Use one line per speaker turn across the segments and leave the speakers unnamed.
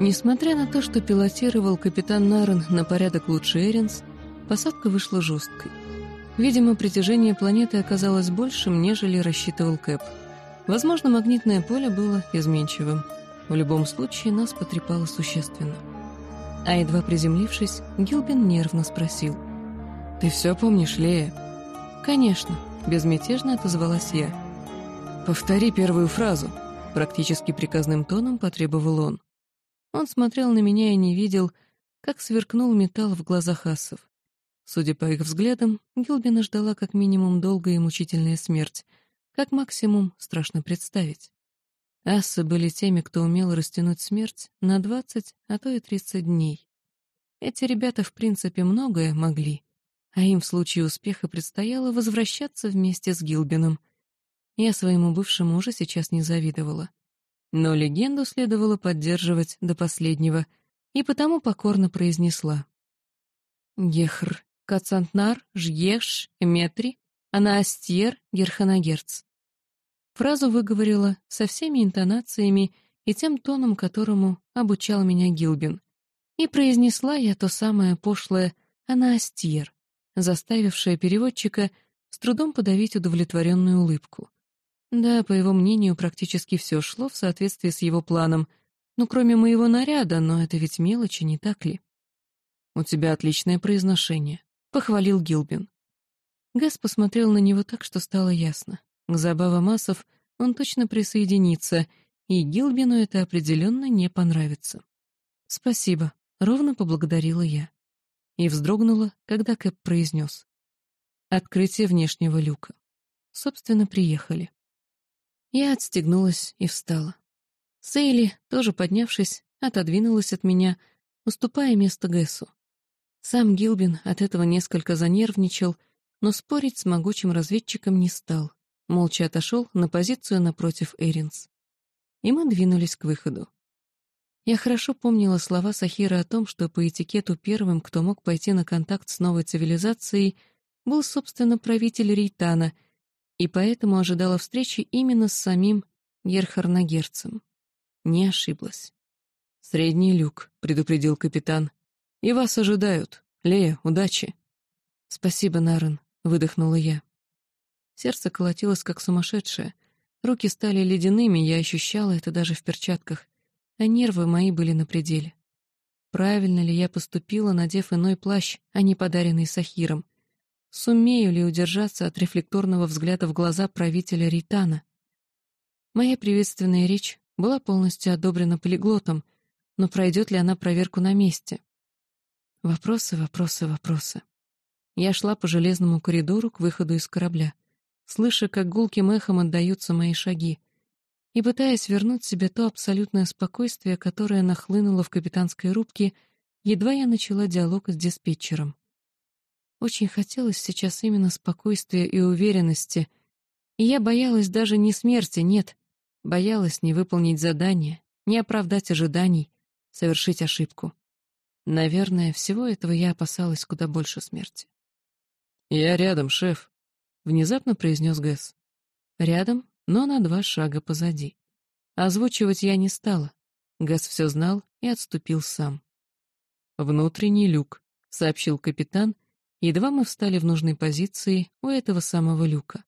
Несмотря на то, что пилотировал капитан Нарен на порядок лучше Эринс, посадка вышла жесткой. Видимо, притяжение планеты оказалось большим, нежели рассчитывал Кэп. Возможно, магнитное поле было изменчивым. В любом случае, нас потрепало существенно. А едва приземлившись, Гилбин нервно спросил. «Ты все помнишь, Лея?» «Конечно», — безмятежно отозвалась я. «Повтори первую фразу», — практически приказным тоном потребовал он. Он смотрел на меня и не видел, как сверкнул металл в глазах асов. Судя по их взглядам, Гилбина ждала как минимум долгая и мучительная смерть, как максимум страшно представить. Ассы были теми, кто умел растянуть смерть на двадцать, а то и тридцать дней. Эти ребята, в принципе, многое могли, а им в случае успеха предстояло возвращаться вместе с Гилбином. Я своему бывшему уже сейчас не завидовала. Но легенду следовало поддерживать до последнего, и потому покорно произнесла. «Гехр, Кацантнар, Жьеш, Эметри, Анаастьер, Герханагерц». Фразу выговорила со всеми интонациями и тем тоном, которому обучал меня Гилбин. И произнесла я то самое пошлое «Анаастьер», заставившее переводчика с трудом подавить удовлетворенную улыбку. Да, по его мнению, практически все шло в соответствии с его планом, ну, кроме моего наряда, но это ведь мелочи, не так ли? «У тебя отличное произношение», — похвалил Гилбин. Гэс посмотрел на него так, что стало ясно. К забавам асов он точно присоединится, и Гилбину это определенно не понравится. «Спасибо», — ровно поблагодарила я. И вздрогнула, когда Кэп произнес. «Открытие внешнего люка». Собственно, приехали. Я отстегнулась и встала. Сейли, тоже поднявшись, отодвинулась от меня, уступая место Гэсу. Сам Гилбин от этого несколько занервничал, но спорить с могучим разведчиком не стал. Молча отошел на позицию напротив Эринс. И мы двинулись к выходу. Я хорошо помнила слова Сахира о том, что по этикету первым, кто мог пойти на контакт с новой цивилизацией, был, собственно, правитель Рейтана — и поэтому ожидала встречи именно с самим Герхарнагерцем. Не ошиблась. «Средний люк», — предупредил капитан. «И вас ожидают. Лея, удачи». «Спасибо, Нарен», — выдохнула я. Сердце колотилось, как сумасшедшее. Руки стали ледяными, я ощущала это даже в перчатках, а нервы мои были на пределе. Правильно ли я поступила, надев иной плащ, а не подаренный Сахиром? Сумею ли удержаться от рефлекторного взгляда в глаза правителя Ритана? Моя приветственная речь была полностью одобрена полиглотом, но пройдет ли она проверку на месте? Вопросы, вопросы, вопросы. Я шла по железному коридору к выходу из корабля, слыша, как гулким эхом отдаются мои шаги, и пытаясь вернуть себе то абсолютное спокойствие, которое нахлынуло в капитанской рубке, едва я начала диалог с диспетчером. Очень хотелось сейчас именно спокойствия и уверенности, и я боялась даже не смерти, нет, боялась не выполнить задание, не оправдать ожиданий, совершить ошибку. Наверное, всего этого я опасалась куда больше смерти. «Я рядом, шеф», — внезапно произнес Гэс. Рядом, но на два шага позади. Озвучивать я не стала. Гэс все знал и отступил сам. «Внутренний люк», — сообщил капитан, — Едва мы встали в нужной позиции у этого самого люка.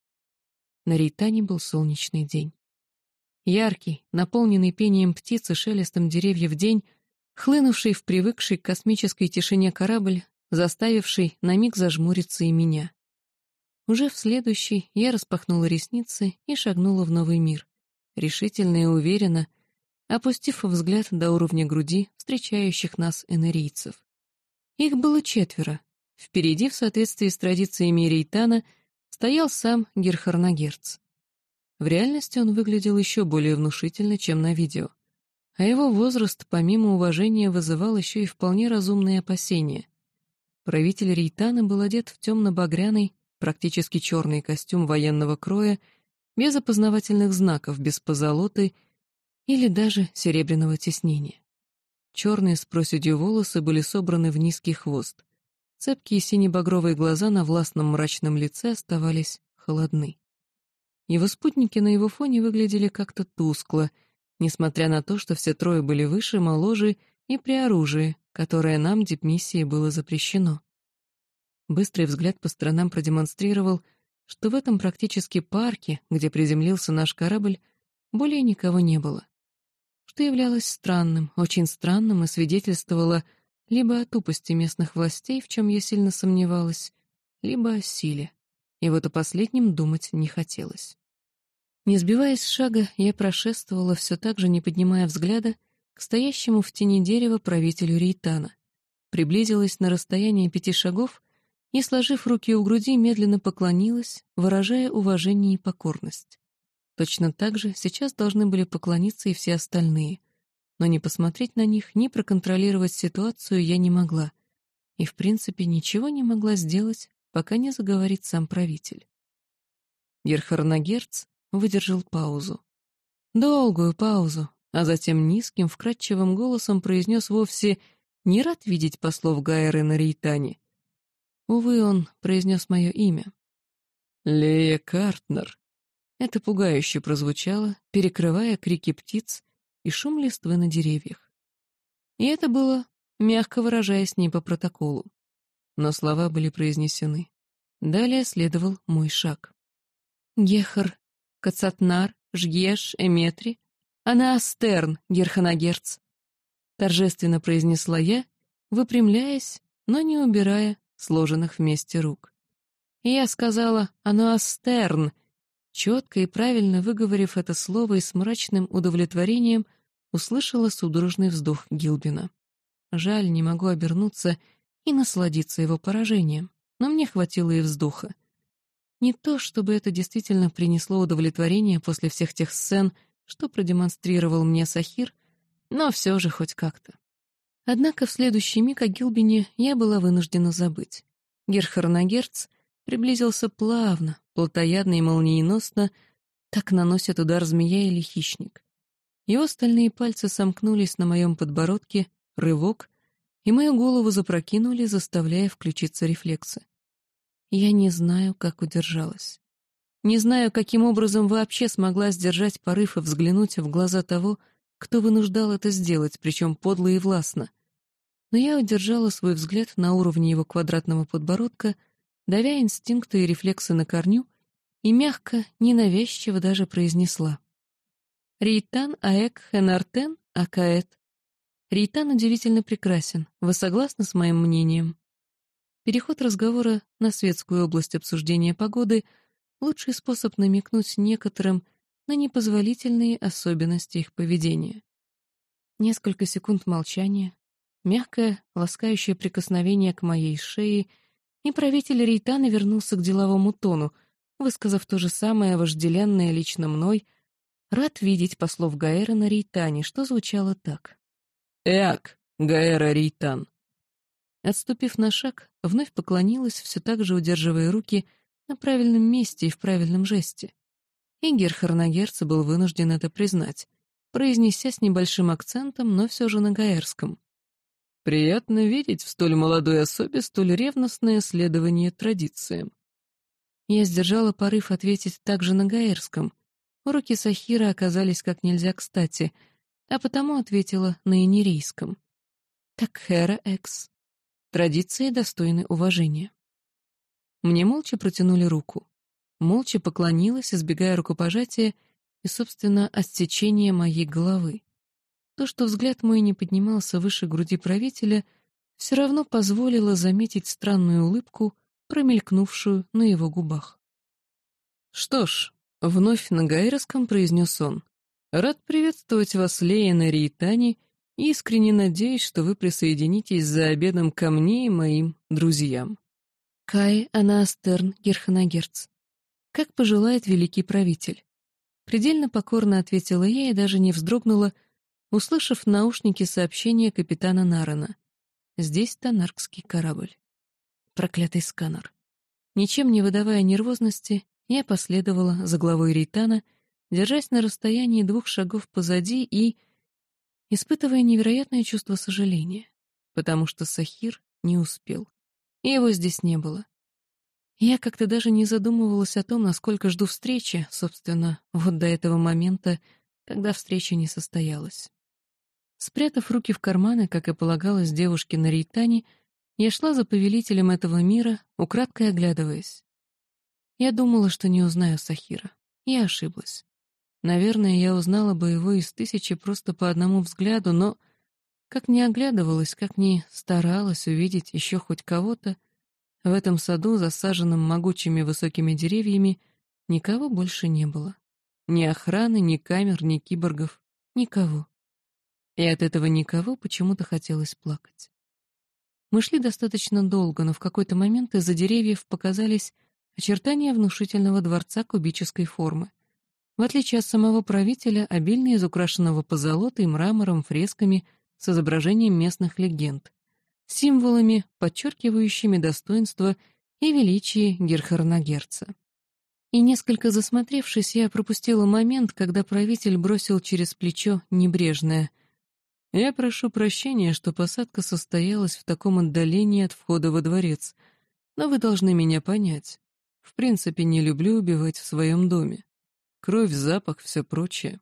На Рейтане был солнечный день. Яркий, наполненный пением птиц и шелестом деревьев день, хлынувший в привыкший к космической тишине корабль, заставивший на миг зажмуриться и меня. Уже в следующий я распахнула ресницы и шагнула в новый мир, решительно и уверенно, опустив взгляд до уровня груди встречающих нас энерийцев. Их было четверо, Впереди, в соответствии с традициями Рейтана, стоял сам Герхарнагерц. В реальности он выглядел еще более внушительно, чем на видео. А его возраст, помимо уважения, вызывал еще и вполне разумные опасения. Правитель Рейтана был одет в темно-багряный, практически черный костюм военного кроя, без опознавательных знаков, без позолоты или даже серебряного тиснения. Черные с проседью волосы были собраны в низкий хвост. Цепкие сине-багровые глаза на властном мрачном лице оставались холодны. Его спутники на его фоне выглядели как-то тускло, несмотря на то, что все трое были выше, моложе и при оружии, которое нам, дипмиссии, было запрещено. Быстрый взгляд по сторонам продемонстрировал, что в этом практически парке, где приземлился наш корабль, более никого не было. Что являлось странным, очень странным и свидетельствовало либо о тупости местных властей, в чем я сильно сомневалась, либо о силе. И вот о последнем думать не хотелось. Не сбиваясь с шага, я прошествовала, все так же не поднимая взгляда, к стоящему в тени дерева правителю Рейтана. Приблизилась на расстояние пяти шагов и, сложив руки у груди, медленно поклонилась, выражая уважение и покорность. Точно так же сейчас должны были поклониться и все остальные. Но не посмотреть на них, ни проконтролировать ситуацию я не могла. И, в принципе, ничего не могла сделать, пока не заговорит сам правитель. Герхарнагерц выдержал паузу. Долгую паузу, а затем низким, вкрадчивым голосом произнес вовсе «не рад видеть послов Гайры на Рейтане». Увы, он произнес мое имя. «Лея Картнер». Это пугающе прозвучало, перекрывая крики птиц и шум листвы на деревьях. И это было, мягко выражаясь, не по протоколу. Но слова были произнесены. Далее следовал мой шаг. Гехар Кацатнар, Жгеш, Эметри, она Астерн, Герханагерц. Торжественно произнесла я, выпрямляясь, но не убирая сложенных вместе рук. И я сказала «Она Астерн», четко и правильно выговорив это слово и с мрачным удовлетворением, услышала судорожный вздох Гилбина. Жаль, не могу обернуться и насладиться его поражением, но мне хватило и вздоха. Не то, чтобы это действительно принесло удовлетворение после всех тех сцен, что продемонстрировал мне Сахир, но все же хоть как-то. Однако в следующий миг о Гилбине я была вынуждена забыть. Герхарнагерц приблизился плавно, плотоядно и молниеносно, так наносит удар змея или хищник. Его стальные пальцы сомкнулись на моем подбородке, рывок, и мою голову запрокинули, заставляя включиться рефлексы. Я не знаю, как удержалась. Не знаю, каким образом вообще смогла сдержать порыв и взглянуть в глаза того, кто вынуждал это сделать, причем подло и властно. Но я удержала свой взгляд на уровне его квадратного подбородка, давя инстинкты и рефлексы на корню, и мягко, ненавязчиво даже произнесла. «Рейтан аэк хенартен акаэт». Рейтан удивительно прекрасен, вы согласны с моим мнением? Переход разговора на светскую область обсуждения погоды — лучший способ намекнуть некоторым на непозволительные особенности их поведения. Несколько секунд молчания, мягкое, ласкающее прикосновение к моей шее, и правитель Рейтана вернулся к деловому тону, высказав то же самое вожделенное лично мной, рад видеть послов Гаэра на Рейтане, что звучало так. «Эак, Гаэра Рейтан, Отступив на шаг, вновь поклонилась, все так же удерживая руки на правильном месте и в правильном жесте. И Герхарнагерца был вынужден это признать, произнеся с небольшим акцентом, но все же на гаэрском. «Приятно видеть в столь молодой особе столь ревностное следование традициям». Я сдержала порыв ответить также на гаэрском. Уроки Сахира оказались как нельзя кстати, а потому ответила на инерийском. «Так Хера Экс». Традиции достойны уважения. Мне молча протянули руку. Молча поклонилась, избегая рукопожатия и, собственно, отсечения моей головы. То, что взгляд мой не поднимался выше груди правителя, все равно позволило заметить странную улыбку, промелькнувшую на его губах. «Что ж», — вновь на гайрском произнес он, — «рад приветствовать вас, Лея на Рейтане Искренне надеюсь, что вы присоединитесь за обедом ко мне и моим друзьям. Кай Анастерн Герханагерц. Как пожелает великий правитель. Предельно покорно ответила я и даже не вздрогнула, услышав в наушнике сообщение капитана Нарана. Здесь Танаркский корабль. Проклятый сканер. Ничем не выдавая нервозности, я последовала за главой Рейтана, держась на расстоянии двух шагов позади и испытывая невероятное чувство сожаления, потому что Сахир не успел. И его здесь не было. Я как-то даже не задумывалась о том, насколько жду встречи, собственно, вот до этого момента, когда встреча не состоялась. Спрятав руки в карманы, как и полагалось девушке на Рейтане, я шла за повелителем этого мира, украдкой оглядываясь. Я думала, что не узнаю Сахира. Я ошиблась. Наверное, я узнала бы его из тысячи просто по одному взгляду, но как ни оглядывалась, как ни старалась увидеть еще хоть кого-то, в этом саду, засаженном могучими высокими деревьями, никого больше не было. Ни охраны, ни камер, ни киборгов. Никого. И от этого никого почему-то хотелось плакать. Мы шли достаточно долго, но в какой-то момент из-за деревьев показались очертания внушительного дворца кубической формы. В отличие от самого правителя, обильно изукрашенного позолотой, мрамором, фресками с изображением местных легенд, символами, подчеркивающими достоинство и величие Герхарнагерца. И несколько засмотревшись, я пропустила момент, когда правитель бросил через плечо небрежное «Я прошу прощения, что посадка состоялась в таком отдалении от входа во дворец, но вы должны меня понять. В принципе, не люблю убивать в своем доме. Кровь, запах, все прочее».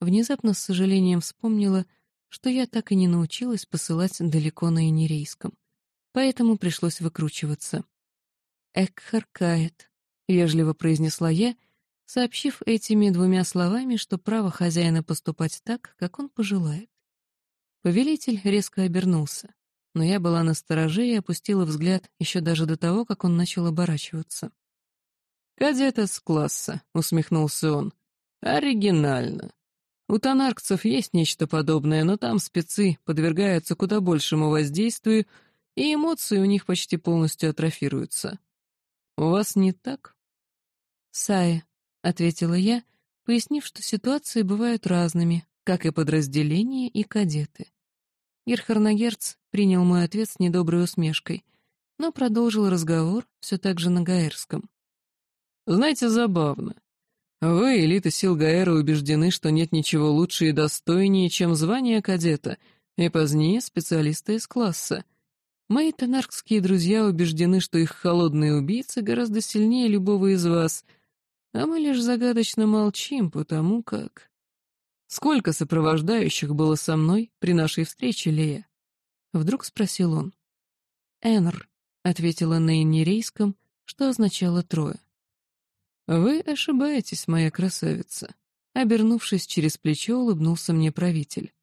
Внезапно с сожалением вспомнила — что я так и не научилась посылать далеко на инерейском. Поэтому пришлось выкручиваться. «Экхаркает», — вежливо произнесла я, сообщив этими двумя словами, что право хозяина поступать так, как он пожелает. Повелитель резко обернулся, но я была на стороже и опустила взгляд еще даже до того, как он начал оборачиваться. «Кадет с класса», — усмехнулся он. «Оригинально. У тонаркцев есть нечто подобное, но там спецы подвергаются куда большему воздействию, и эмоции у них почти полностью атрофируются. У вас не так? Сая, — ответила я, пояснив, что ситуации бывают разными, как и подразделения и кадеты. Герхарнагерц принял мой ответ с недоброй усмешкой, но продолжил разговор все так же на гаэрском. «Знаете, забавно. Вы, элита сил Гаэра, убеждены, что нет ничего лучше и достойнее, чем звание кадета, и позднее специалиста из класса. Мои тонаркские друзья убеждены, что их холодные убийцы гораздо сильнее любого из вас, а мы лишь загадочно молчим, потому как... Сколько сопровождающих было со мной при нашей встрече, Лея? Вдруг спросил он. «Энр», — ответила на инерейском, что означало «трое». «Вы ошибаетесь, моя красавица», — обернувшись через плечо, улыбнулся мне правитель.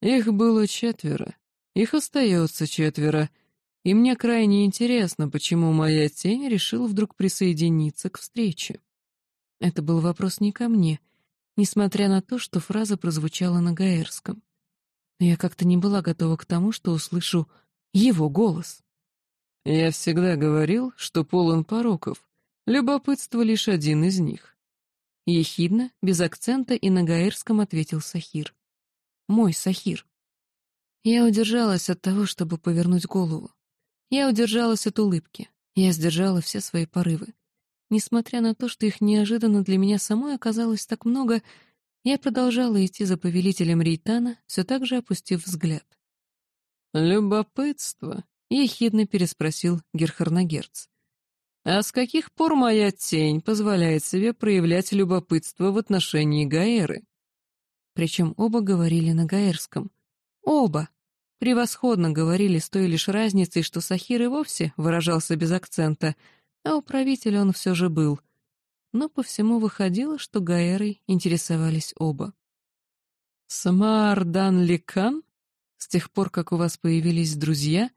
«Их было четверо, их остается четверо, и мне крайне интересно, почему моя тень решила вдруг присоединиться к встрече». Это был вопрос не ко мне, несмотря на то, что фраза прозвучала на гаэрском. Но я как-то не была готова к тому, что услышу его голос. «Я всегда говорил, что полон пороков», Любопытство лишь один из них. Ехидно, без акцента и на гаэрском ответил Сахир. Мой Сахир. Я удержалась от того, чтобы повернуть голову. Я удержалась от улыбки. Я сдержала все свои порывы. Несмотря на то, что их неожиданно для меня самой оказалось так много, я продолжала идти за повелителем Рейтана, все так же опустив взгляд. «Любопытство?» — ехидно переспросил Герхарнагерц. А с каких пор моя тень позволяет себе проявлять любопытство в отношении Гаэры? Причем оба говорили на гаэрском. Оба! Превосходно говорили с той лишь разницей, что Сахир и вовсе выражался без акцента, а у правителя он все же был. Но по всему выходило, что Гаэрой интересовались оба. «Самаардан Ликан? С тех пор, как у вас появились друзья?»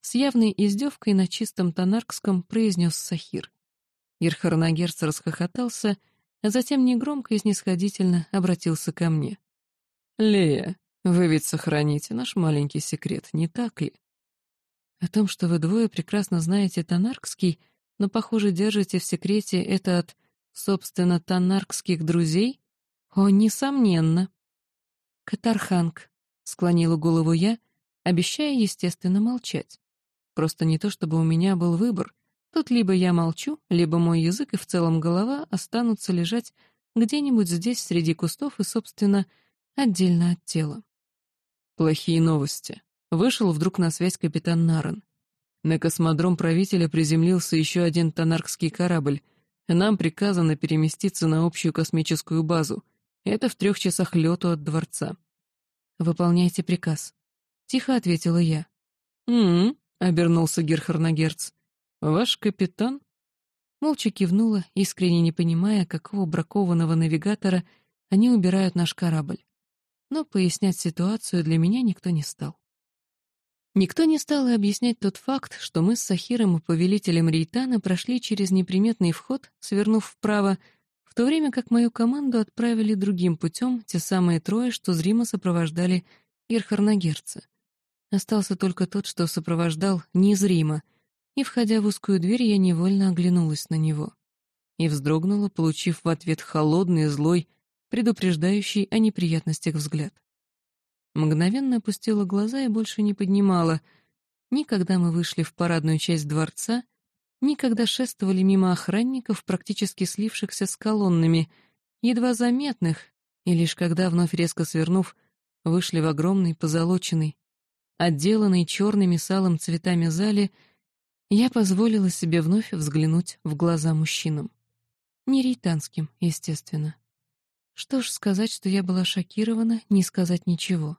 С явной издевкой на чистом тонаркском произнес Сахир. Ирхарнагерц расхохотался, а затем негромко и снисходительно обратился ко мне. «Лея, вы ведь сохраните наш маленький секрет, не так ли?» О том, что вы двое прекрасно знаете тонаркский, но, похоже, держите в секрете это от, собственно, тонаркских друзей? О, несомненно. Катарханг, склонила голову я, обещая, естественно, молчать. Просто не то, чтобы у меня был выбор. Тут либо я молчу, либо мой язык и в целом голова останутся лежать где-нибудь здесь среди кустов и, собственно, отдельно от тела. Плохие новости. Вышел вдруг на связь капитан Нарен. На космодром правителя приземлился еще один тонаркский корабль. Нам приказано переместиться на общую космическую базу. Это в трех часах лету от дворца. «Выполняйте приказ», — тихо ответила я. «М-м», — обернулся Герхарнагерц. «Ваш капитан?» Молча кивнула, искренне не понимая, какого бракованного навигатора они убирают наш корабль. Но пояснять ситуацию для меня никто не стал. Никто не стал объяснять тот факт, что мы с Сахиром и повелителем Рейтана прошли через неприметный вход, свернув вправо, в то время как мою команду отправили другим путем те самые трое, что зримо сопровождали Герхарнагерца. Остался только тот, что сопровождал незримо, и, входя в узкую дверь, я невольно оглянулась на него. И вздрогнула, получив в ответ холодный, злой, предупреждающий о неприятностях взгляд. Мгновенно опустила глаза и больше не поднимала. Никогда мы вышли в парадную часть дворца, никогда шествовали мимо охранников, практически слившихся с колоннами, едва заметных, и лишь когда, вновь резко свернув, вышли в огромный позолоченный, отделанный черными салом цветами зале, я позволила себе вновь взглянуть в глаза мужчинам. Не рейтанским, естественно. Что ж, сказать, что я была шокирована, не сказать ничего.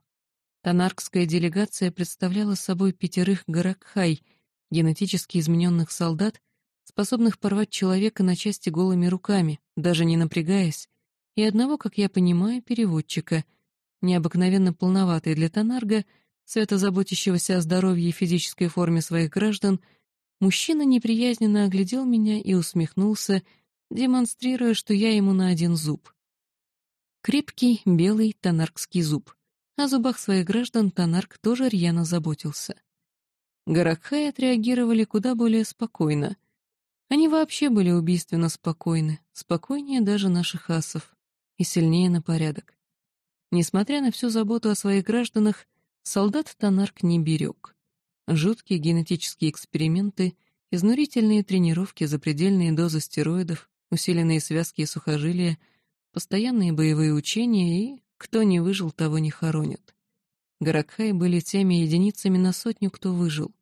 Танаркская делегация представляла собой пятерых Гаракхай, генетически измененных солдат, способных порвать человека на части голыми руками, даже не напрягаясь, и одного, как я понимаю, переводчика, необыкновенно полноватый для Танарга, свято заботящегося о здоровье и физической форме своих граждан, мужчина неприязненно оглядел меня и усмехнулся, демонстрируя, что я ему на один зуб. Крепкий, белый танаркский зуб. О зубах своих граждан Танарк тоже рьяно заботился. Гаракхай отреагировали куда более спокойно. Они вообще были убийственно спокойны, спокойнее даже наших асов, и сильнее на порядок. Несмотря на всю заботу о своих гражданах, солдат Танарк не берег. Жуткие генетические эксперименты, изнурительные тренировки, запредельные дозы стероидов, усиленные связки и сухожилия, постоянные боевые учения и кто не выжил, того не хоронят. Гаракхай были теми единицами на сотню, кто выжил.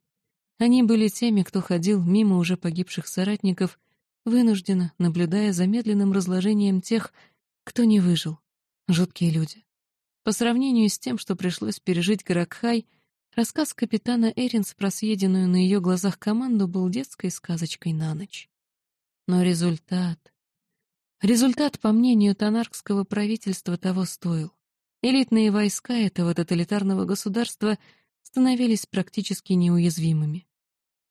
Они были теми, кто ходил мимо уже погибших соратников, вынужденно наблюдая за медленным разложением тех, кто не выжил. Жуткие люди. По сравнению с тем, что пришлось пережить Гаракхай, рассказ капитана Эринс про съеденную на ее глазах команду был детской сказочкой на ночь. Но результат... Результат, по мнению Танаркского правительства, того стоил. Элитные войска этого тоталитарного государства становились практически неуязвимыми.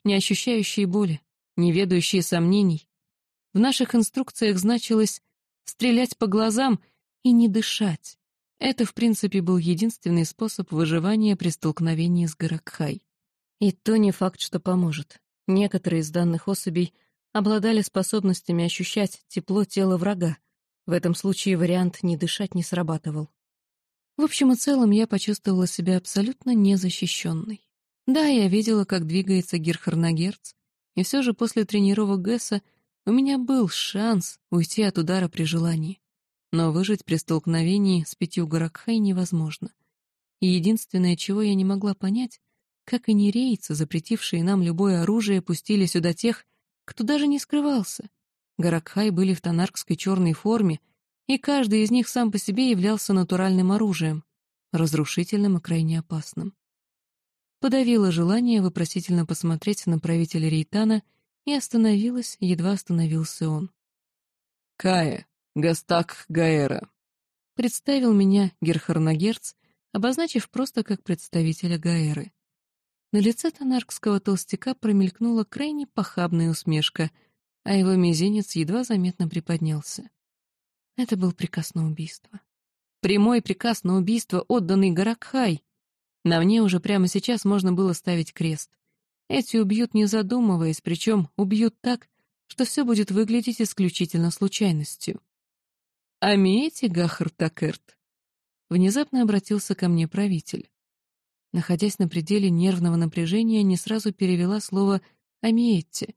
Не ощущающие боли, не ведающие сомнений. В наших инструкциях значилось «стрелять по глазам» и не дышать. Это, в принципе, был единственный способ выживания при столкновении с Гаракхай. И то не факт, что поможет. Некоторые из данных особей обладали способностями ощущать тепло тела врага. В этом случае вариант «не дышать» не срабатывал. В общем и целом, я почувствовала себя абсолютно незащищенной. Да, я видела, как двигается Герхарнагерц, и все же после тренировок Гесса у меня был шанс уйти от удара при желании. Но выжить при столкновении с пятью Гаракхай невозможно. И единственное, чего я не могла понять, как и нерейцы, запретившие нам любое оружие, пустили сюда тех, кто даже не скрывался. Гаракхай были в тонаркской черной форме, и каждый из них сам по себе являлся натуральным оружием, разрушительным и крайне опасным. Подавила желание вопросительно посмотреть на правителя Рейтана и остановилась, едва остановился он. «Кая, Гастак Гаэра», — представил меня Герхарнагерц, обозначив просто как представителя Гаэры. На лице тонаркского толстяка промелькнула крайне похабная усмешка, а его мизинец едва заметно приподнялся. Это был приказ на убийство. Прямой приказ на убийство, отданный Гаракхай. На мне уже прямо сейчас можно было ставить крест. Эти убьют, не задумываясь, причем убьют так, что все будет выглядеть исключительно случайностью. «Амиете, Гахар Такерт?» Внезапно обратился ко мне правитель. Находясь на пределе нервного напряжения, не сразу перевела слово «Амиетти».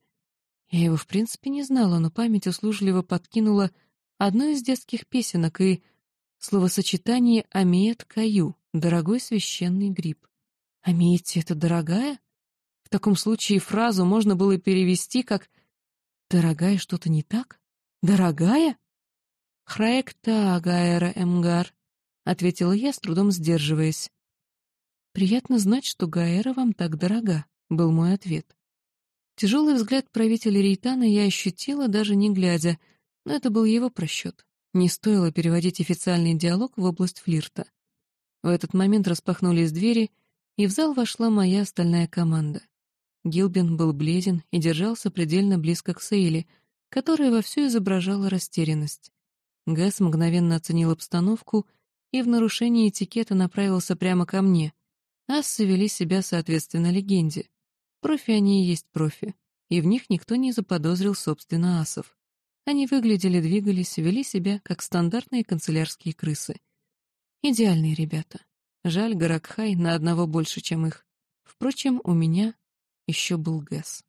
Я его, в принципе, не знала, но память услужливо подкинула одну из детских песенок и словосочетание «Амиет Каю» — «дорогой священный гриб». «Амиетти» — это «дорогая»? В таком случае фразу можно было перевести как «Дорогая, что-то не так? Дорогая?» «Храекта Гаэра Эмгар», — ответила я, с трудом сдерживаясь. «Приятно знать, что Гаэра вам так дорога», — был мой ответ. Тяжелый взгляд правителя Рейтана я ощутила, даже не глядя, но это был его просчет. Не стоило переводить официальный диалог в область флирта. В этот момент распахнулись двери, и в зал вошла моя остальная команда. Гилбин был бледен и держался предельно близко к Сейли, которая вовсю изображала растерянность. Гэс мгновенно оценил обстановку и в нарушении этикета направился прямо ко мне. Ассы вели себя соответственно легенде. Профи они и есть профи, и в них никто не заподозрил собственно асов. Они выглядели, двигались, вели себя, как стандартные канцелярские крысы. Идеальные ребята. Жаль, Гаракхай на одного больше, чем их. Впрочем, у меня еще был Гэс.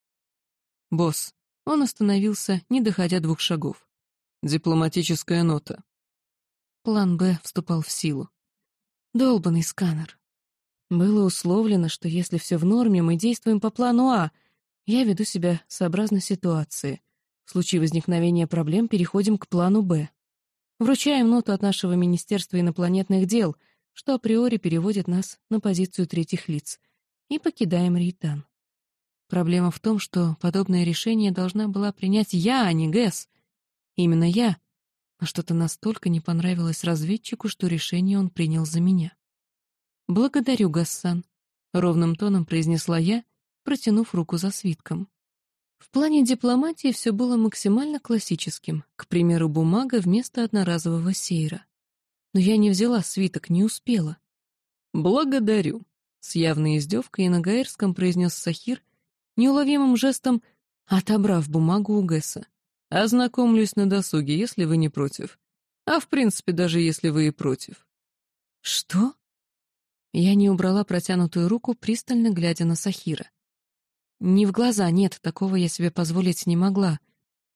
«Босс». Он остановился, не доходя двух шагов. «Дипломатическая нота». План «Б» вступал в силу. Долбанный сканер. Было условлено, что если все в норме, мы действуем по плану А. Я веду себя сообразно ситуации. В случае возникновения проблем переходим к плану «Б». Вручаем ноту от нашего Министерства инопланетных дел, что априори переводит нас на позицию третьих лиц, и покидаем Рейтан. Проблема в том, что подобное решение должна была принять я, а не Гэс. Именно я. Но что-то настолько не понравилось разведчику, что решение он принял за меня. «Благодарю, Гассан», — ровным тоном произнесла я, протянув руку за свитком. В плане дипломатии все было максимально классическим, к примеру, бумага вместо одноразового сейра. Но я не взяла свиток, не успела. «Благодарю», — с явной издевкой на гаэрском произнес Сахир, неуловимым жестом отобрав бумагу у Гэса. «Ознакомлюсь на досуге, если вы не против. А в принципе, даже если вы и против». «Что?» Я не убрала протянутую руку, пристально глядя на Сахира. Не в глаза, нет, такого я себе позволить не могла,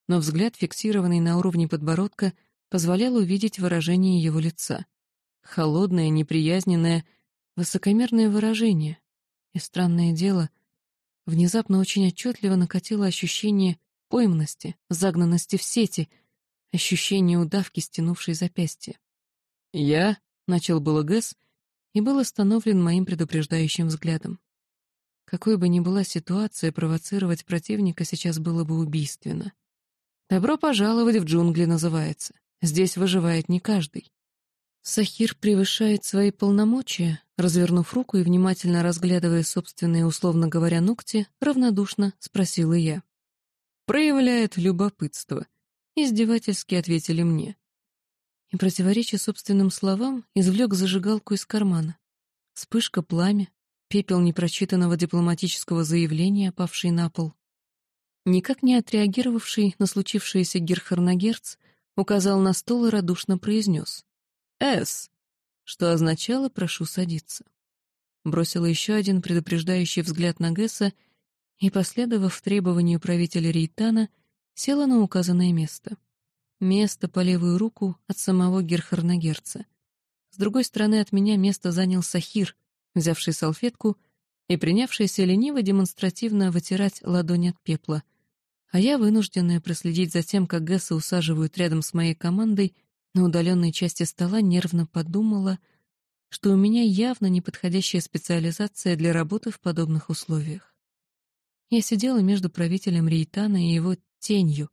но взгляд, фиксированный на уровне подбородка, позволял увидеть выражение его лица. Холодное, неприязненное, высокомерное выражение. И странное дело, внезапно очень отчетливо накатило ощущение пойманности, загнанности в сети, ощущение удавки, стянувшей запястье. «Я», — начал было Гэс, и был остановлен моим предупреждающим взглядом. Какой бы ни была ситуация, провоцировать противника сейчас было бы убийственно. «Добро пожаловать в джунгли» называется. Здесь выживает не каждый. Сахир превышает свои полномочия, развернув руку и внимательно разглядывая собственные, условно говоря, ногти, равнодушно спросила я. «Проявляет любопытство», — издевательски ответили мне. И, противоречия собственным словам, извлек зажигалку из кармана. Вспышка, пламя, пепел непрочитанного дипломатического заявления, опавший на пол. Никак не отреагировавший на случившееся Герхарнагерц указал на стол и радушно произнес «С», что означало «прошу садиться». Бросила еще один предупреждающий взгляд на Гесса и, последовав требованию правителя Рейтана, села на указанное место. Место по левую руку от самого Герхарнагерца. С другой стороны от меня место занял Сахир, взявший салфетку и принявшийся лениво демонстративно вытирать ладонь от пепла, а я, вынужденная проследить за тем, как Гесса усаживают рядом с моей командой, на удаленной части стола нервно подумала, что у меня явно неподходящая специализация для работы в подобных условиях. Я сидела между правителем Рейтана и его тенью,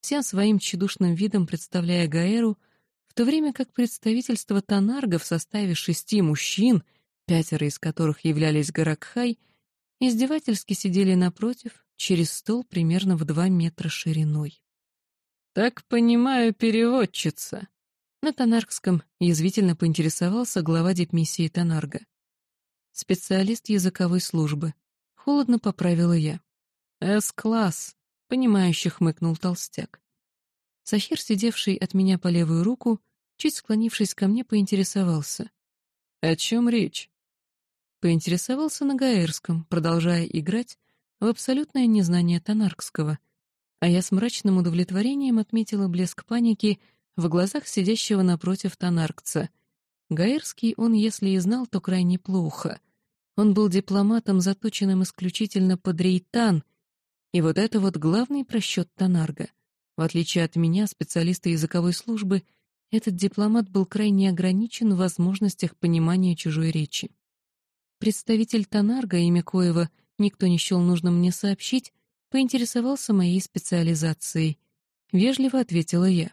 всем своим тщедушным видом представляя Гаэру, в то время как представительство Танарга в составе шести мужчин — пятеро из которых являлись Гаракхай, издевательски сидели напротив, через стол примерно в два метра шириной. «Так понимаю, переводчица», на Танаргском язвительно поинтересовался глава дипмиссии Танарга. Специалист языковой службы. Холодно поправила я. «С-класс», — понимающе хмыкнул толстяк. Сахир, сидевший от меня по левую руку, чуть склонившись ко мне, поинтересовался. «О чем речь?» Поинтересовался на гаэрском, продолжая играть в абсолютное незнание Танаркского, а я с мрачным удовлетворением отметила блеск паники в глазах сидящего напротив Танаркца. Гаэрский он, если и знал, то крайне плохо. Он был дипломатом, заточенным исключительно под рейтан, и вот это вот главный просчет Танарга. В отличие от меня, специалиста языковой службы, этот дипломат был крайне ограничен в возможностях понимания чужой речи. Представитель Танарга, имя коего никто не счел нужным мне сообщить, поинтересовался моей специализацией. Вежливо ответила я.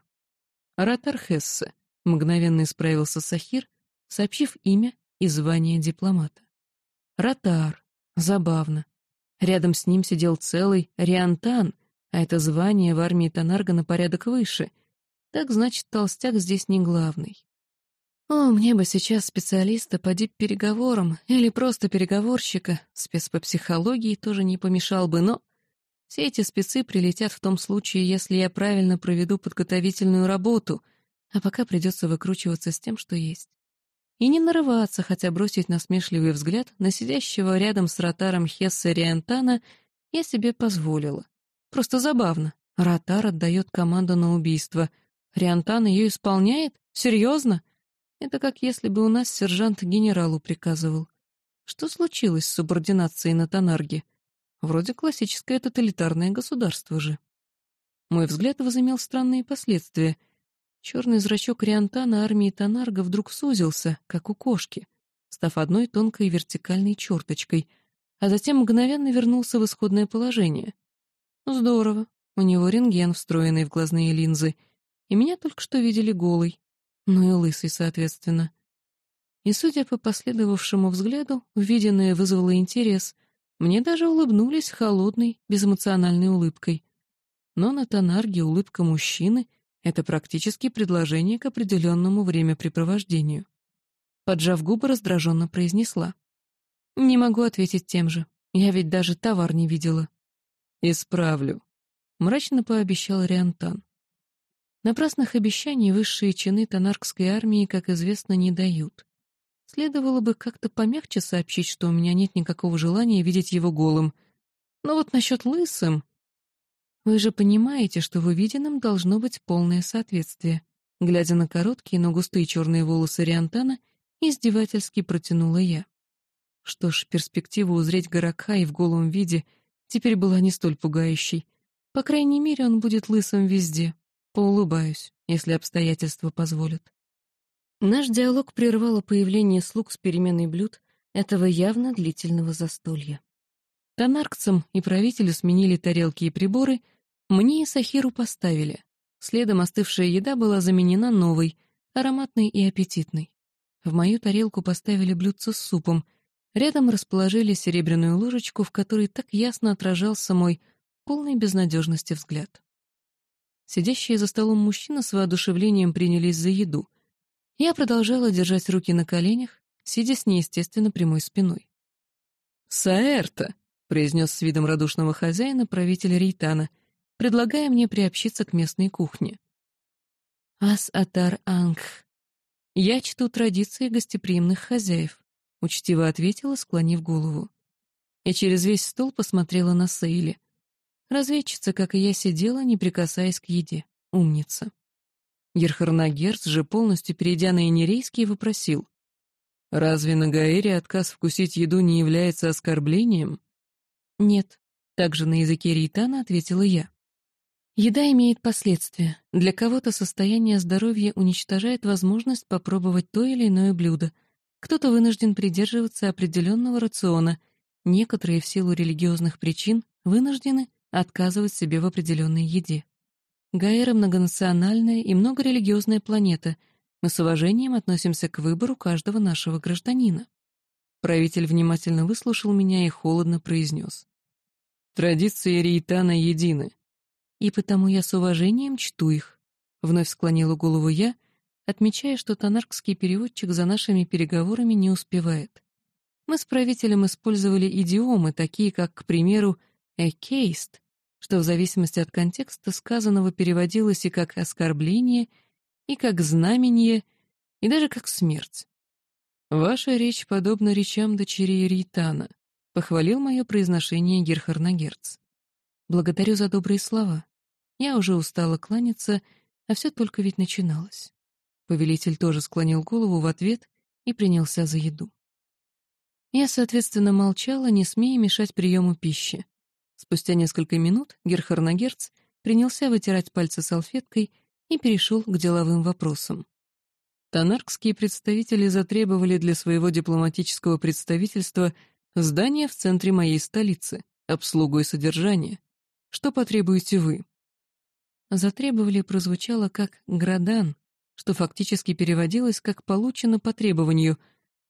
«Ратар Хессе», — мгновенно исправился Сахир, сообщив имя и звание дипломата. «Ратар. Забавно. Рядом с ним сидел целый Риантан, а это звание в армии Танарга на порядок выше. Так значит, толстяк здесь не главный. О, мне бы сейчас специалиста по дип-переговорам или просто переговорщика, спец по психологии тоже не помешал бы, но все эти спецы прилетят в том случае, если я правильно проведу подготовительную работу, а пока придется выкручиваться с тем, что есть. И не нарываться, хотя бросить насмешливый взгляд на сидящего рядом с ротаром Хесса Риантана я себе позволила. Просто забавно. Ротар отдает команду на убийство. Риантан ее исполняет? Серьезно? Это как если бы у нас сержант генералу приказывал. Что случилось с субординацией на Танарге? Вроде классическое тоталитарное государство же. Мой взгляд возымел странные последствия. Черный зрачок Риантана армии Танарга вдруг сузился, как у кошки, став одной тонкой вертикальной черточкой, а затем мгновенно вернулся в исходное положение. Здорово, у него рентген, встроенный в глазные линзы, и меня только что видели голой, ну и лысый, соответственно. И, судя по последовавшему взгляду, увиденное вызвало интерес. Мне даже улыбнулись холодной, безэмоциональной улыбкой. Но на Тонарге улыбка мужчины — это практически предложение к определенному времяпрепровождению. Поджав губы, раздраженно произнесла. «Не могу ответить тем же. Я ведь даже товар не видела». «Исправлю», — мрачно пообещал Риантан. Напрасных обещаний высшие чины Танаркской армии, как известно, не дают. Следовало бы как-то помягче сообщить, что у меня нет никакого желания видеть его голым. Но вот насчет лысым... Вы же понимаете, что в увиденном должно быть полное соответствие. Глядя на короткие, но густые черные волосы Риантана, издевательски протянула я. Что ж, перспектива узреть Горакха и в голом виде теперь была не столь пугающей. По крайней мере, он будет лысым везде, Поулыбаюсь, если обстоятельства позволят. Наш диалог прервало появление слуг с переменой блюд этого явно длительного застолья. Тонаркцам и правителю сменили тарелки и приборы, мне и Сахиру поставили. Следом остывшая еда была заменена новой, ароматной и аппетитной. В мою тарелку поставили блюдце с супом, рядом расположили серебряную ложечку, в которой так ясно отражался мой полный безнадежности взгляд. Сидящие за столом мужчины с воодушевлением принялись за еду. Я продолжала держать руки на коленях, сидя с неестественно прямой спиной. «Саэрта!» — произнес с видом радушного хозяина правитель Рейтана, предлагая мне приобщиться к местной кухне. «Ас Атар Ангх. Я чту традиции гостеприимных хозяев», — учтиво ответила, склонив голову. И через весь стол посмотрела на Сейли — Разведчица, как и я, сидела, не прикасаясь к еде. Умница. Ерхарнагерц же, полностью перейдя на инерейский, вопросил. «Разве на Гаэре отказ вкусить еду не является оскорблением?» «Нет», — также на языке Рейтана ответила я. Еда имеет последствия. Для кого-то состояние здоровья уничтожает возможность попробовать то или иное блюдо. Кто-то вынужден придерживаться определенного рациона. Некоторые в силу религиозных причин вынуждены отказывать себе в определенной еде. Гаэра — многонациональная и многорелигиозная планета. Мы с уважением относимся к выбору каждого нашего гражданина. Правитель внимательно выслушал меня и холодно произнес. Традиции Рейтана едины. И потому я с уважением чту их. Вновь склонила голову я, отмечая, что тонаркский переводчик за нашими переговорами не успевает. Мы с правителем использовали идиомы, такие как, к примеру, «экейст», что в зависимости от контекста сказанного переводилось и как оскорбление, и как знамение, и даже как смерть. «Ваша речь подобна речам дочерей Рейтана», — похвалил мое произношение Герхарнагерц. «Благодарю за добрые слова. Я уже устала кланяться, а все только ведь начиналось». Повелитель тоже склонил голову в ответ и принялся за еду. Я, соответственно, молчала, не смея мешать приему пищи. Спустя несколько минут Герхарнагерц принялся вытирать пальцы салфеткой и перешел к деловым вопросам. Танаркские представители затребовали для своего дипломатического представительства здание в центре моей столицы, обслугу и содержание. Что потребуете вы? Затребовали прозвучало как «градан», что фактически переводилось как «получено по требованию»,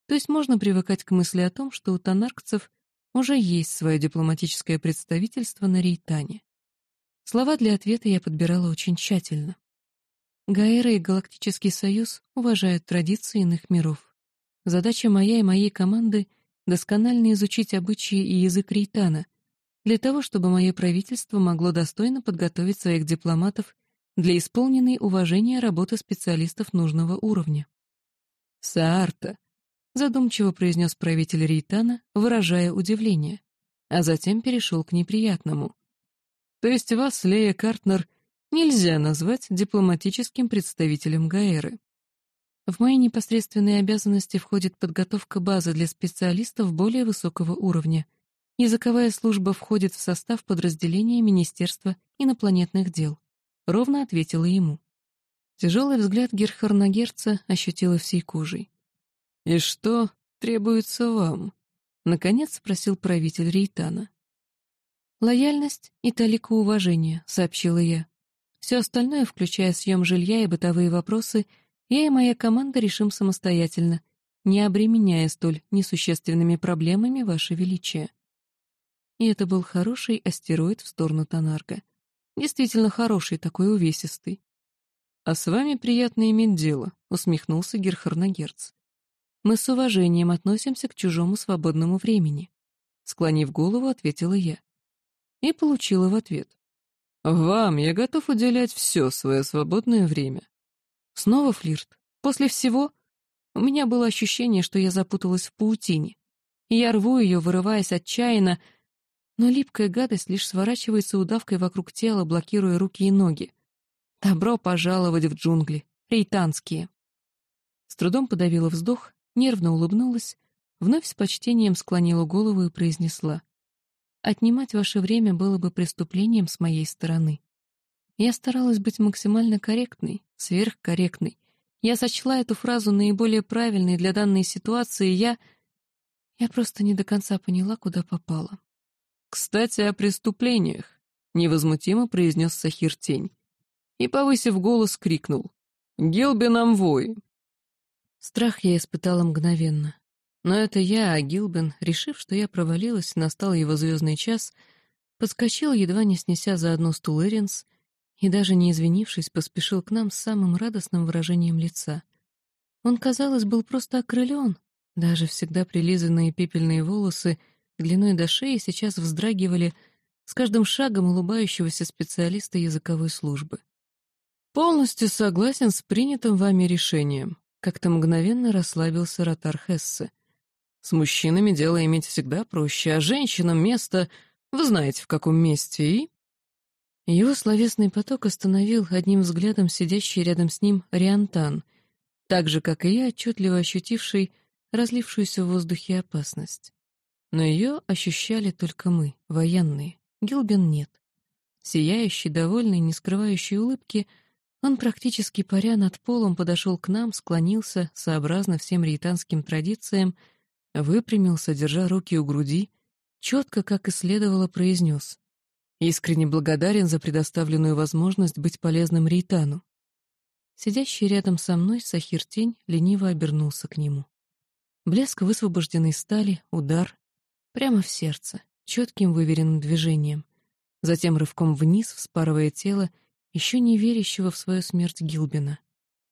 то есть можно привыкать к мысли о том, что у танаркцев уже есть свое дипломатическое представительство на Рейтане. Слова для ответа я подбирала очень тщательно. Гаэра и Галактический Союз уважают традиции иных миров. Задача моя и моей команды — досконально изучить обычаи и язык Рейтана — для того, чтобы мое правительство могло достойно подготовить своих дипломатов для исполненной уважения работы специалистов нужного уровня. «Саарта», — задумчиво произнес правитель Рейтана, выражая удивление, а затем перешел к неприятному. «То есть вас, Лея Картнер, нельзя назвать дипломатическим представителем Гаэры?» В мои непосредственные обязанности входит подготовка базы для специалистов более высокого уровня — Языковая служба входит в состав подразделения Министерства инопланетных дел. Ровно ответила ему. Тяжелый взгляд Герхарнагерца ощутила всей кожей. «И что требуется вам?» — наконец спросил правитель Рейтана. «Лояльность и талика уважения», — сообщила я. «Все остальное, включая съем жилья и бытовые вопросы, я и моя команда решим самостоятельно, не обременяя столь несущественными проблемами Ваше Величие». И это был хороший астероид в сторону Танарга. Действительно хороший, такой увесистый. «А с вами приятно иметь дело», — усмехнулся Герхарнагерц. «Мы с уважением относимся к чужому свободному времени», — склонив голову, ответила я. И получила в ответ. «Вам я готов уделять все свое свободное время». Снова флирт. После всего у меня было ощущение, что я запуталась в паутине. И я рву ее, вырываясь отчаянно, но липкая гадость лишь сворачивается удавкой вокруг тела, блокируя руки и ноги. Добро пожаловать в джунгли, рейтанские. С трудом подавила вздох, нервно улыбнулась, вновь с почтением склонила голову и произнесла. «Отнимать ваше время было бы преступлением с моей стороны. Я старалась быть максимально корректной, сверхкорректной. Я сочла эту фразу наиболее правильной для данной ситуации, я... Я просто не до конца поняла, куда попала. «Кстати, о преступлениях», — невозмутимо произнес Сахир Тень. И, повысив голос, крикнул. «Гилбин вой". Страх я испытала мгновенно. Но это я, а Гилбин, решив, что я провалилась, настал его звездный час, подскочил, едва не снеся за одну стул Эринс, и даже не извинившись, поспешил к нам с самым радостным выражением лица. Он, казалось, был просто окрылен, даже всегда прилизанные пепельные волосы — длиной до шеи сейчас вздрагивали с каждым шагом улыбающегося специалиста языковой службы. «Полностью согласен с принятым вами решением», — как-то мгновенно расслабился Ротар Хессе. «С мужчинами дело иметь всегда проще, а женщинам место... Вы знаете, в каком месте, и...» Его словесный поток остановил одним взглядом сидящий рядом с ним Риантан, так же, как и я, отчетливо ощутивший разлившуюся в воздухе опасность. Но ее ощущали только мы, военные. Гилбин нет. Сияющий, довольный, не скрывающий улыбки, он практически паря над полом подошел к нам, склонился, сообразно всем рейтанским традициям, выпрямился, держа руки у груди, четко, как и следовало, произнес. Искренне благодарен за предоставленную возможность быть полезным Рейтану. Сидящий рядом со мной Сахир Тень лениво обернулся к нему. Блеск высвобожденной стали, удар, Прямо в сердце, четким выверенным движением. Затем рывком вниз, вспарывая тело, еще не верящего в свою смерть Гилбина.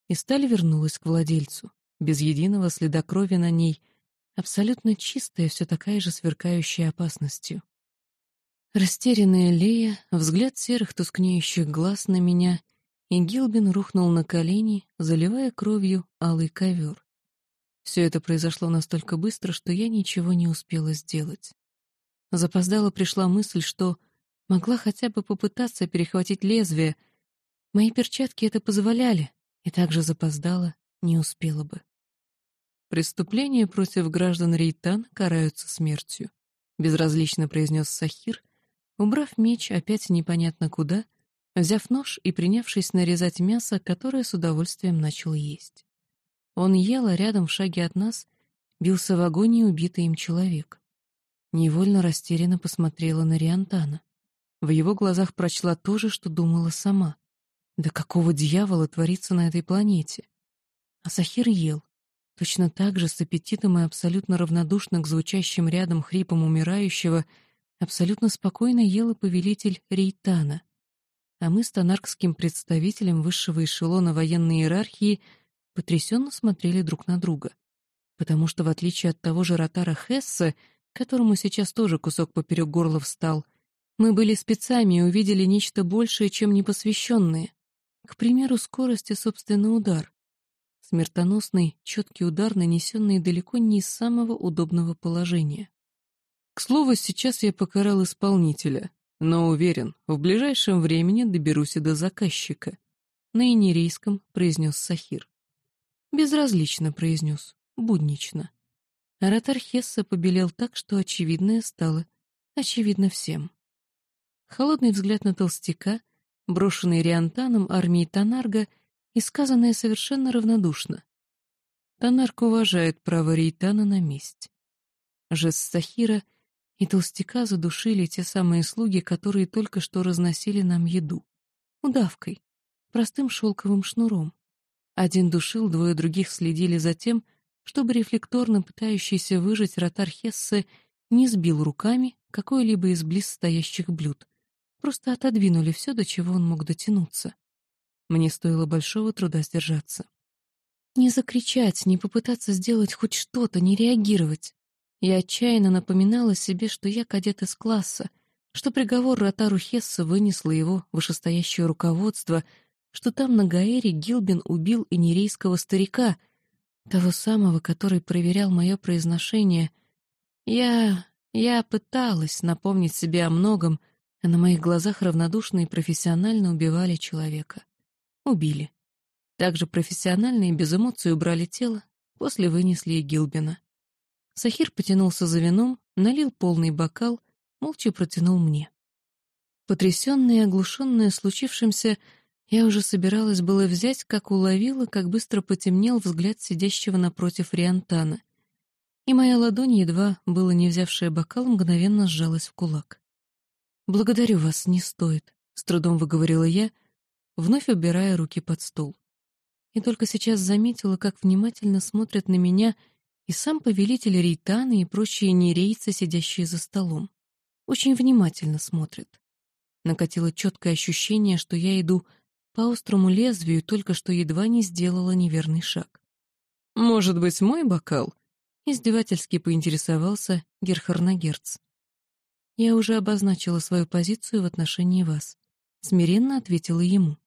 И сталь вернулась к владельцу, без единого следа крови на ней, абсолютно чистая, все такая же сверкающая опасностью. Растерянная Лея, взгляд серых тускнеющих глаз на меня, и Гилбин рухнул на колени, заливая кровью алый ковер. Все это произошло настолько быстро, что я ничего не успела сделать. Запоздала пришла мысль, что могла хотя бы попытаться перехватить лезвие. Мои перчатки это позволяли, и также запоздала, не успела бы. Преступления против граждан Рейтан караются смертью, безразлично произнес Сахир, убрав меч опять непонятно куда, взяв нож и принявшись нарезать мясо, которое с удовольствием начал есть. Он ел, а рядом в шаге от нас бился в агонии убитый им человек. Невольно растерянно посмотрела на Риантана. В его глазах прочла то же, что думала сама. Да какого дьявола творится на этой планете? А Сахир ел. Точно так же, с аппетитом и абсолютно равнодушно к звучащим рядом хрипам умирающего, абсолютно спокойно ел и повелитель Рейтана. А мы с тонаркским представителем высшего эшелона военной иерархии потрясенно смотрели друг на друга. Потому что, в отличие от того же Ротара Хесса, которому сейчас тоже кусок поперек горла встал, мы были спецами и увидели нечто большее, чем непосвященные. К примеру, скорость и собственный удар. Смертоносный, четкий удар, нанесенный далеко не из самого удобного положения. К слову, сейчас я покарал исполнителя, но уверен, в ближайшем времени доберусь и до заказчика. На инерейском произнес Сахир. Безразлично произнес, буднично. Аратар Хесса побелел так, что очевидное стало очевидно всем. Холодный взгляд на толстяка — брошенный Риантаном армии Танарга и сказанное совершенно равнодушно. Танарк уважает право Рейтана на месть. Жест Сахира и толстяка задушили те самые слуги, которые только что разносили нам еду. Удавкой, простым шелковым шнуром. Один душил, двое других следили за тем, чтобы рефлекторно пытающийся выжать ротар Хессе не сбил руками какое-либо из близ стоящих блюд, просто отодвинули все, до чего он мог дотянуться. Мне стоило большого труда сдержаться. Не закричать, не попытаться сделать хоть что-то, не реагировать. Я отчаянно напоминала себе, что я кадет из класса, что приговор Ротару Хесса вынесло его вышестоящее руководство, что там на Гаэре Гилбин убил инерейского старика, того самого, который проверял мое произношение. Я... я пыталась напомнить себе о многом, а на моих глазах равнодушно и профессионально убивали человека. Убили. Также профессионально и без эмоций убрали тело, после вынесли и Гилбина. Сахир потянулся за вином, налил полный бокал, молча протянул мне. Потрясенная и оглушенная случившимся, я уже собиралась было взять, как уловила, как быстро потемнел взгляд сидящего напротив Риантана. И моя ладонь, едва было не взявшая бокал, мгновенно сжалась в кулак. «Благодарю вас, не стоит», — с трудом выговорила я, вновь убирая руки под стол. И только сейчас заметила, как внимательно смотрят на меня и сам повелитель Рейтана и прочие нерейцы, сидящие за столом. Очень внимательно смотрят. Накатило четкое ощущение, что я иду по острому лезвию, только что едва не сделала неверный шаг. «Может быть, мой бокал?» — издевательски поинтересовался Герхарнагерц. «Я уже обозначила свою позицию в отношении вас», — смиренно ответила ему.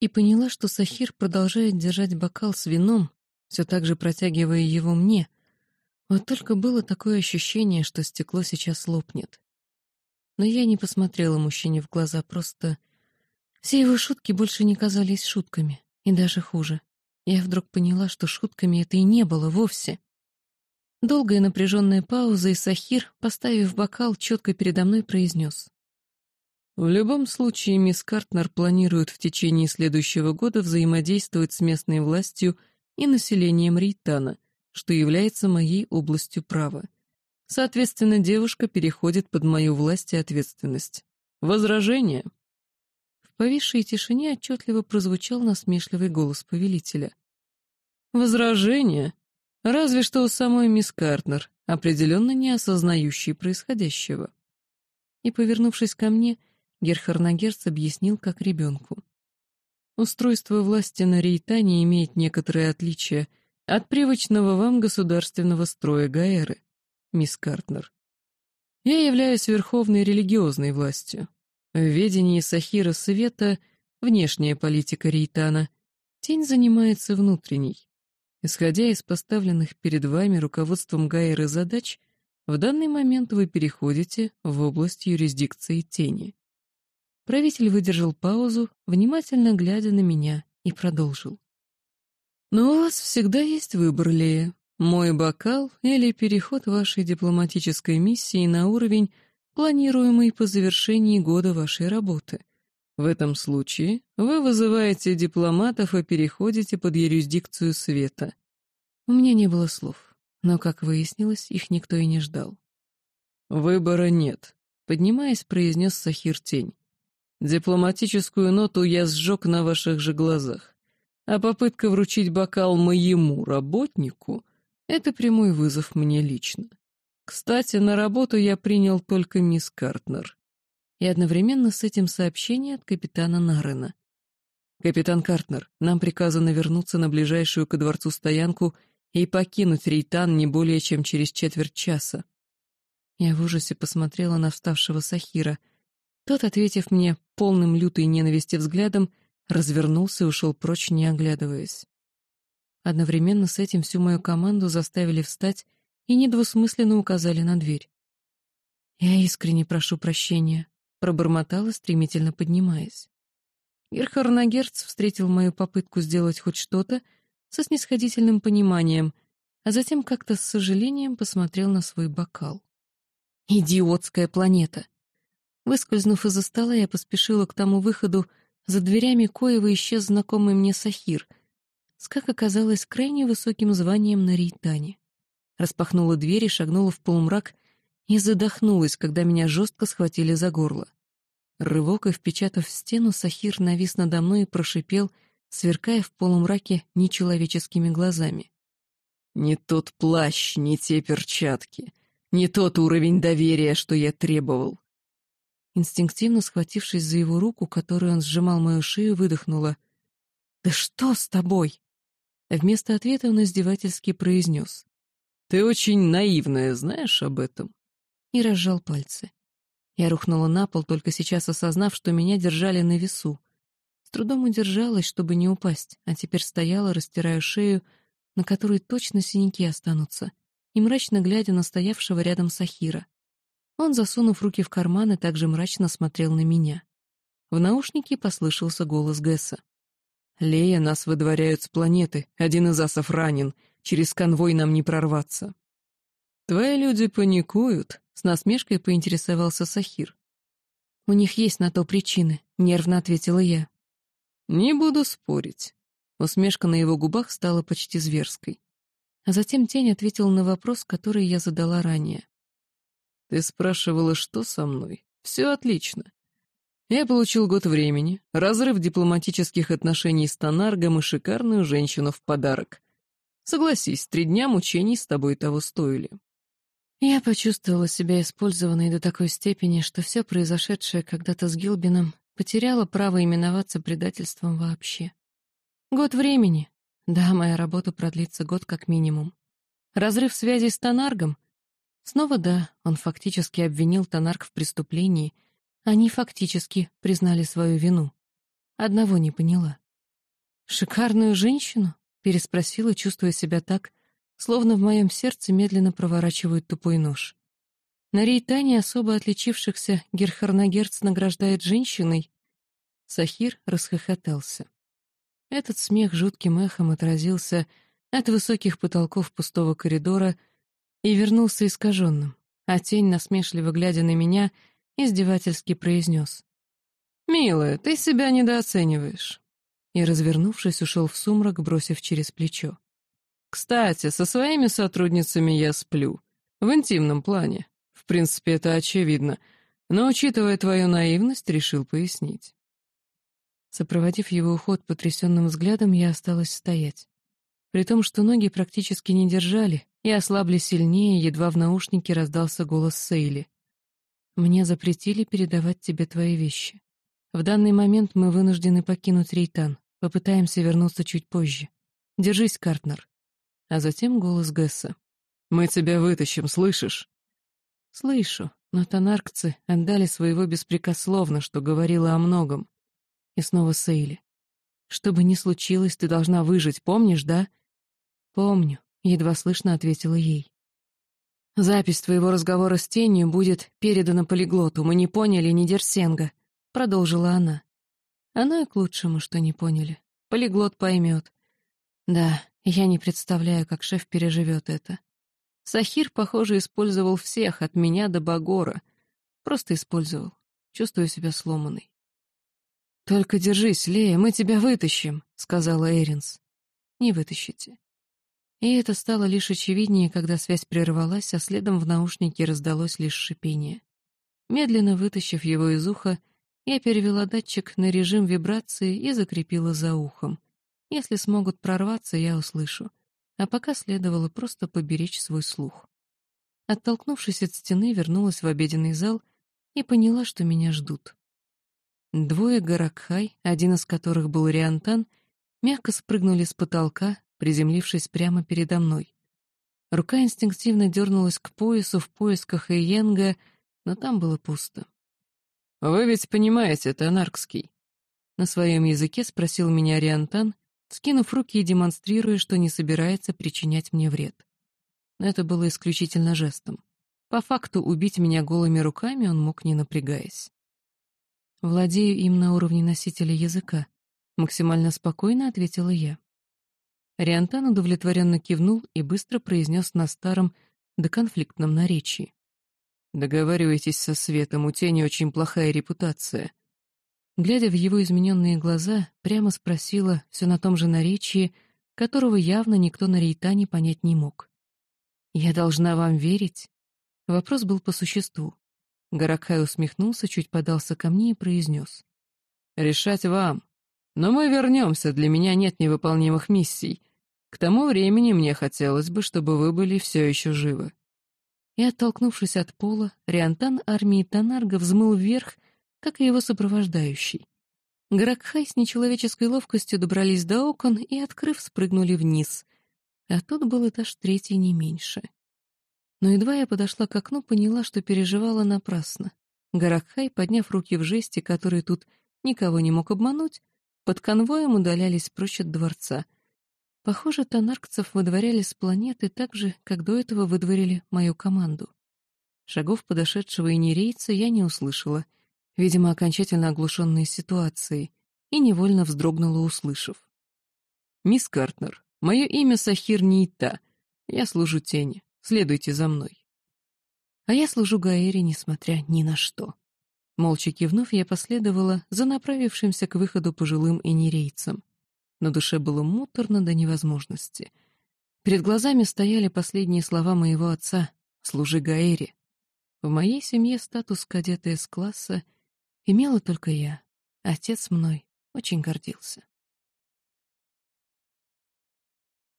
И поняла, что Сахир продолжает держать бокал с вином, все так же протягивая его мне. Вот только было такое ощущение, что стекло сейчас лопнет. Но я не посмотрела мужчине в глаза, просто... Все его шутки больше не казались шутками, и даже хуже. Я вдруг поняла, что шутками это и не было вовсе. Долгая напряженная пауза, и Сахир, поставив бокал, четко передо мной произнес. В любом случае, мисс Картнер планирует в течение следующего года взаимодействовать с местной властью и населением Рейтана, что является моей областью права. Соответственно, девушка переходит под мою власть и ответственность. Возражение? В повисшей тишине отчетливо прозвучал насмешливый голос повелителя. «Возражение? Разве что у самой мисс Картнер, определенно не осознающей происходящего. И, повернувшись ко мне, Герхарнагерц объяснил как ребенку. Устройство власти на Рейтане имеет некоторые отличия от привычного вам государственного строя Гаэры, мисс Картнер. Я являюсь верховной религиозной властью. В ведении Сахира Света внешняя политика Рейтана, тень занимается внутренней. Исходя из поставленных перед вами руководством Гайеры задач, в данный момент вы переходите в область юрисдикции тени. Правитель выдержал паузу, внимательно глядя на меня, и продолжил. Но у вас всегда есть выбор, Лея. Мой бокал или переход вашей дипломатической миссии на уровень, планируемый по завершении года вашей работы. В этом случае вы вызываете дипломатов и переходите под юрисдикцию света. У меня не было слов, но, как выяснилось, их никто и не ждал. Выбора нет, поднимаясь, произнес Сахир Тень. Дипломатическую ноту я сжег на ваших же глазах, а попытка вручить бокал моему работнику — это прямой вызов мне лично. Кстати, на работу я принял только мисс Картнер и одновременно с этим сообщение от капитана Нарена. «Капитан Картнер, нам приказано вернуться на ближайшую ко дворцу стоянку и покинуть Рейтан не более чем через четверть часа». Я в ужасе посмотрела на вставшего Сахира. Тот, ответив мне полным лютой ненависти взглядом, развернулся и ушел прочь, не оглядываясь. Одновременно с этим всю мою команду заставили встать и недвусмысленно указали на дверь. «Я искренне прошу прощения», пробормотала, стремительно поднимаясь. Герхарнагерц встретил мою попытку сделать хоть что-то со снисходительным пониманием, а затем как-то с сожалением посмотрел на свой бокал. «Идиотская планета!» Выскользнув из-за стола, я поспешила к тому выходу, за дверями коего исчез знакомый мне Сахир, с, как оказалось, крайне высоким званием на Рейтане. Распахнула дверь и шагнула в полумрак, и задохнулась, когда меня жестко схватили за горло. Рывок и впечатав в стену, Сахир навис надо мной и прошипел, сверкая в полумраке нечеловеческими глазами. «Не тот плащ, не те перчатки, не тот уровень доверия, что я требовал». Инстинктивно схватившись за его руку, которую он сжимал мою шею, выдохнула. «Да что с тобой?» Вместо ответа он издевательски произнес. «Ты очень наивная, знаешь об этом?» и разжал пальцы. Я рухнула на пол, только сейчас осознав, что меня держали на весу. С трудом удержалась, чтобы не упасть, а теперь стояла, растирая шею, на которой точно синяки останутся, и мрачно глядя на стоявшего рядом Сахира. Он, засунув руки в карманы, также мрачно смотрел на меня. В наушнике послышался голос Гесса. «Лея, нас выдворяют с планеты. Один из асов ранен. Через конвой нам не прорваться». «Твои люди паникуют», — с насмешкой поинтересовался Сахир. «У них есть на то причины», — нервно ответила я. «Не буду спорить». Усмешка на его губах стала почти зверской. А затем тень ответил на вопрос, который я задала ранее. «Ты спрашивала, что со мной? Все отлично. Я получил год времени, разрыв дипломатических отношений с Тонаргом и шикарную женщину в подарок. Согласись, три дня мучений с тобой того стоили. Я почувствовала себя использованной до такой степени, что все произошедшее когда-то с Гилбином потеряло право именоваться предательством вообще. Год времени. Да, моя работа продлится год как минимум. Разрыв связи с Тонаргом? Снова да, он фактически обвинил Тонарг в преступлении, они фактически признали свою вину. Одного не поняла. «Шикарную женщину?» — переспросила, чувствуя себя так, словно в моем сердце медленно проворачивают тупой нож. На Рейтане особо отличившихся Герхарнагерц награждает женщиной. Сахир расхохотался. Этот смех жутким эхом отразился от высоких потолков пустого коридора и вернулся искаженным, а тень, насмешливо глядя на меня, издевательски произнес. «Милая, ты себя недооцениваешь». И, развернувшись, ушел в сумрак, бросив через плечо. Кстати, со своими сотрудницами я сплю. В интимном плане. В принципе, это очевидно. Но, учитывая твою наивность, решил пояснить. Сопроводив его уход потрясенным взглядом, я осталась стоять. При том, что ноги практически не держали и ослабли сильнее, едва в наушнике раздался голос Сейли. «Мне запретили передавать тебе твои вещи. В данный момент мы вынуждены покинуть Рейтан. Попытаемся вернуться чуть позже. Держись, Картнер а затем голос Гесса. «Мы тебя вытащим, слышишь?» «Слышу, но тонаркцы отдали своего беспрекословно, что говорило о многом». И снова Сейли. «Что бы ни случилось, ты должна выжить, помнишь, да?» «Помню», — едва слышно ответила ей. «Запись твоего разговора с тенью будет передана полиглоту, мы не поняли ни Дерсенга», — продолжила она. Оно и к лучшему, что не поняли. Полиглот поймет. Да, я не представляю, как шеф переживет это. Сахир, похоже, использовал всех, от меня до Багора. Просто использовал. Чувствую себя сломанной. «Только держись, Лея, мы тебя вытащим», — сказала Эринс. «Не вытащите». И это стало лишь очевиднее, когда связь прервалась, а следом в наушнике раздалось лишь шипение. Медленно вытащив его из уха, я перевела датчик на режим вибрации и закрепила за ухом. Если смогут прорваться, я услышу. А пока следовало просто поберечь свой слух. Оттолкнувшись от стены, вернулась в обеденный зал и поняла, что меня ждут. Двое Гаракхай, один из которых был Риантан, мягко спрыгнули с потолка, приземлившись прямо передо мной. Рука инстинктивно дернулась к поясу в поисках Иенга, но там было пусто. «Вы ведь понимаете, Танаркский?» На своем языке спросил меня Риантан, скинув руки и демонстрируя, что не собирается причинять мне вред. Но это было исключительно жестом. По факту убить меня голыми руками он мог, не напрягаясь. «Владею им на уровне носителя языка», — максимально спокойно ответила я. Риантан удовлетворенно кивнул и быстро произнес на старом, доконфликтном наречии. Договаривайтесь со Светом, у тени очень плохая репутация. Глядя в его измененные глаза, прямо спросила все на том же наречии, которого явно никто на Рейтане понять не мог. «Я должна вам верить?» Вопрос был по существу. Гаракхай усмехнулся, чуть подался ко мне и произнес. «Решать вам. Но мы вернемся, для меня нет невыполнимых миссий. К тому времени мне хотелось бы, чтобы вы были все еще живы» и, оттолкнувшись от пола, Риантан армии Танарга взмыл вверх, как и его сопровождающий. Гракхай с нечеловеческой ловкостью добрались до окон и, открыв, спрыгнули вниз. А тут был этаж третий не меньше. Но едва я подошла к окну, поняла, что переживала напрасно. Гаракхай, подняв руки в жесте, который тут никого не мог обмануть, под конвоем удалялись прочь от дворца — Похоже, тонаркцев выдворяли с планеты так же, как до этого выдворили мою команду. Шагов подошедшего инерейца я не услышала, видимо, окончательно оглушенной ситуацией, и невольно вздрогнула, услышав. «Мисс Картнер, мое имя Сахир Нейта. Я служу тени. Следуйте за мной». А я служу Гаэре, несмотря ни на что. Молча кивнув, я последовала за направившимся к выходу пожилым инерейцам. На душе было муторно до невозможности. Перед глазами стояли последние слова моего отца «Служи Гаэре». В моей семье статус кадета из класса имела только я. Отец мной очень гордился.